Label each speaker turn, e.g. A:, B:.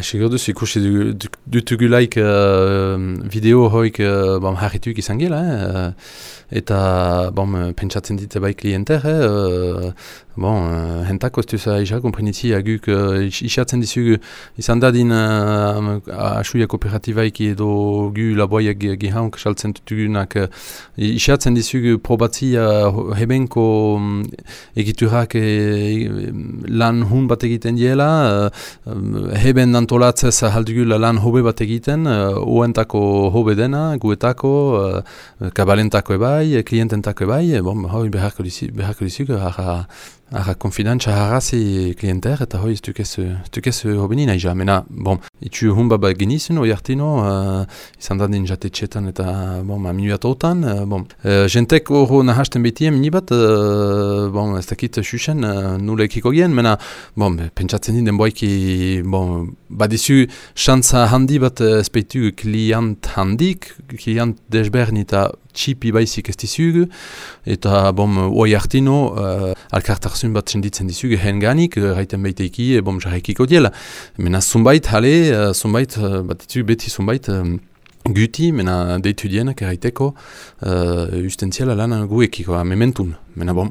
A: Sigur duz ikusi dutugulaik uh, video hoik uh, bom, harrituk izan gela, eh? eta bom, pentsatzen dite bai klienter, eh? Bon, uh, hentak ostuz aisa, komprenitzi aguk uh, isatzen dizugu izan dadin uh, asuia kooperatibaik edo gu laboiak gihaunk saltzen dutugunak uh, isatzen dizugu probatzi uh, hebenko um, egiturak e, lan hun bat egiten diela, uh, heben antolatzez haldugula lan hobe bat egiten, uh, uentako hobe dena, guetako, uh, kabalentako ebai, kliententako ebai, bon, hoi beharko dizuk, Ara konfidantza harrazi klienter eta hoi ez hobeni nahi ja. Mena, bon, itxu hun baba genizen oi artino, uh, izan da din jate txetan eta bon, minuat otan. Uh, bon. uh, jentek horro nahasten betien minibat, uh, bon, ez dakit xuxen uh, nula gen, mena, bon, pentsatzen din denboiki, bon, badizu xantza handi bat espeitu klient handik, klient desbern eta txipi baizik ez dizugu, eta bom, oi hartino, uh, alkartarzun bat senditzen dizugu, hen ganik, uh, raiten baiteiki, e, bom, jarraikiko diela. Mena zumbait, hale, zumbait, uh, bat ditu beti zumbait, um, Guti, mena deitu dienak erraiteko, uh, ustentziala lan gu ekiko, mementun, mena bom.